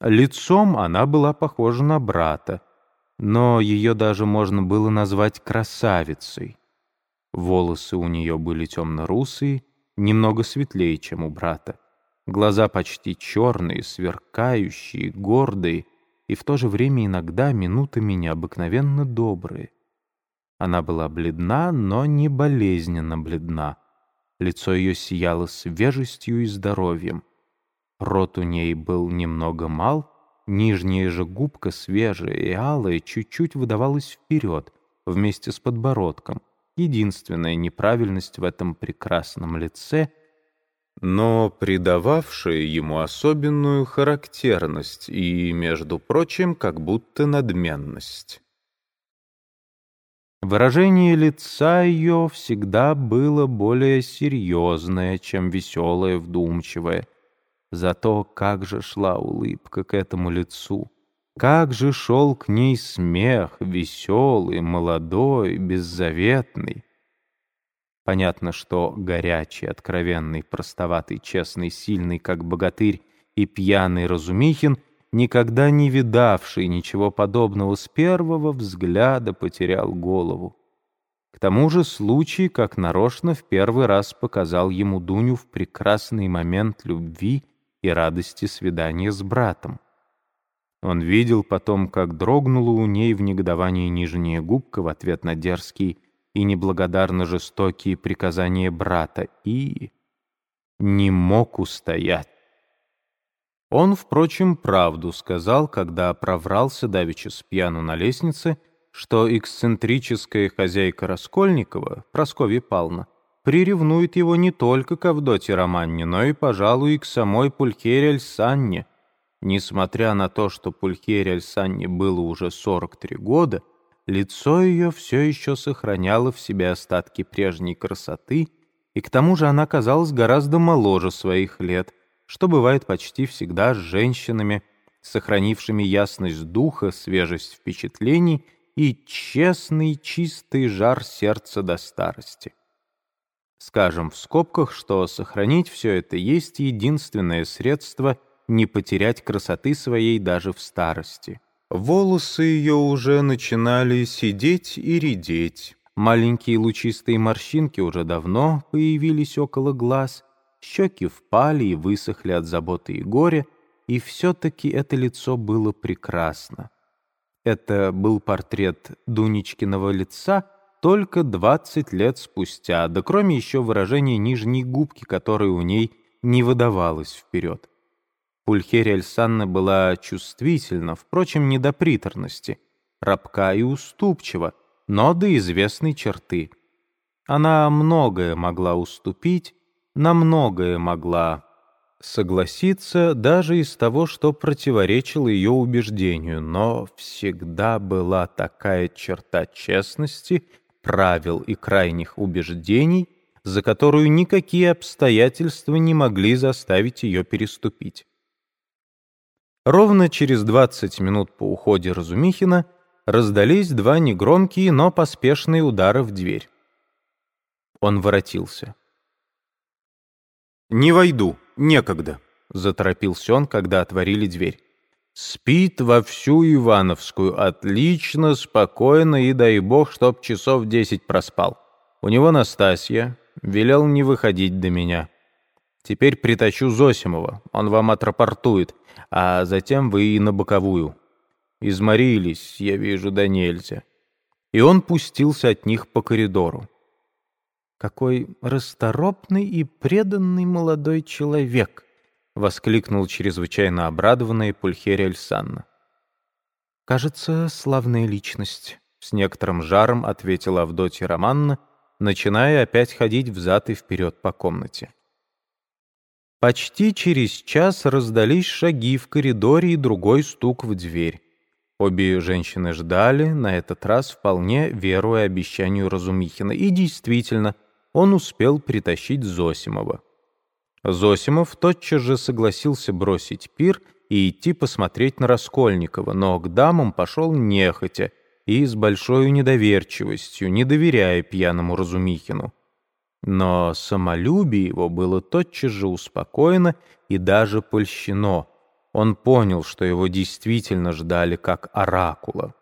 Лицом она была похожа на брата, но ее даже можно было назвать красавицей. Волосы у нее были темно-русые, немного светлее, чем у брата. Глаза почти черные, сверкающие, гордые и в то же время иногда минутами необыкновенно добрые. Она была бледна, но не болезненно бледна. Лицо ее сияло свежестью и здоровьем. Рот у ней был немного мал, нижняя же губка свежая и алая чуть-чуть выдавалась вперед, вместе с подбородком. Единственная неправильность в этом прекрасном лице, но придававшая ему особенную характерность и, между прочим, как будто надменность. Выражение лица ее всегда было более серьезное, чем веселое, вдумчивое — Зато как же шла улыбка к этому лицу! Как же шел к ней смех, веселый, молодой, беззаветный! Понятно, что горячий, откровенный, простоватый, честный, сильный, как богатырь, и пьяный Разумихин, никогда не видавший ничего подобного с первого взгляда, потерял голову. К тому же случай, как нарочно, в первый раз показал ему Дуню в прекрасный момент любви и радости свидания с братом. Он видел потом, как дрогнула у ней в негодовании нижняя губка в ответ на дерзкие и неблагодарно жестокие приказания брата, и не мог устоять. Он, впрочем, правду сказал, когда проврался давеча с пьяну на лестнице, что эксцентрическая хозяйка Раскольникова, Прасковья Павловна, приревнует его не только к Авдоте Романне, но и, пожалуй, и к самой Пулькере Альсанне. Несмотря на то, что Пулькере Альсанне было уже 43 года, лицо ее все еще сохраняло в себе остатки прежней красоты, и к тому же она казалась гораздо моложе своих лет, что бывает почти всегда с женщинами, сохранившими ясность духа, свежесть впечатлений и честный чистый жар сердца до старости. Скажем в скобках, что сохранить все это есть единственное средство не потерять красоты своей даже в старости. Волосы ее уже начинали сидеть и редеть. Маленькие лучистые морщинки уже давно появились около глаз, щеки впали и высохли от заботы и горя, и все-таки это лицо было прекрасно. Это был портрет Дунечкиного лица — только 20 лет спустя, да кроме еще выражения нижней губки, которая у ней не выдавалась вперед. Пульхерия Альсанна была чувствительна, впрочем, не до приторности, рабка и уступчива, но до известной черты. Она многое могла уступить, на многое могла согласиться даже из того, что противоречило ее убеждению, но всегда была такая черта честности — правил и крайних убеждений, за которую никакие обстоятельства не могли заставить ее переступить. Ровно через 20 минут по уходе Разумихина раздались два негромкие, но поспешные удара в дверь. Он воротился. «Не войду, некогда», — заторопился он, когда отворили дверь. Спит во всю Ивановскую, отлично, спокойно и дай бог, чтоб часов десять проспал. У него Настасья, велел не выходить до меня. Теперь притащу Зосимова, он вам отрапортует, а затем вы и на боковую. Изморились, я вижу, да нельзя. И он пустился от них по коридору. Какой расторопный и преданный молодой человек! — воскликнул чрезвычайно обрадованный Пульхерия Альсанна. «Кажется, славная личность», — с некоторым жаром ответила Авдотья Романна, начиная опять ходить взад и вперед по комнате. Почти через час раздались шаги в коридоре и другой стук в дверь. Обе женщины ждали, на этот раз вполне веруя обещанию Разумихина, и действительно, он успел притащить Зосимова. Зосимов тотчас же согласился бросить пир и идти посмотреть на Раскольникова, но к дамам пошел нехотя и с большой недоверчивостью, не доверяя пьяному Разумихину. Но самолюбие его было тотчас же успокоено и даже польщено. он понял, что его действительно ждали как оракула.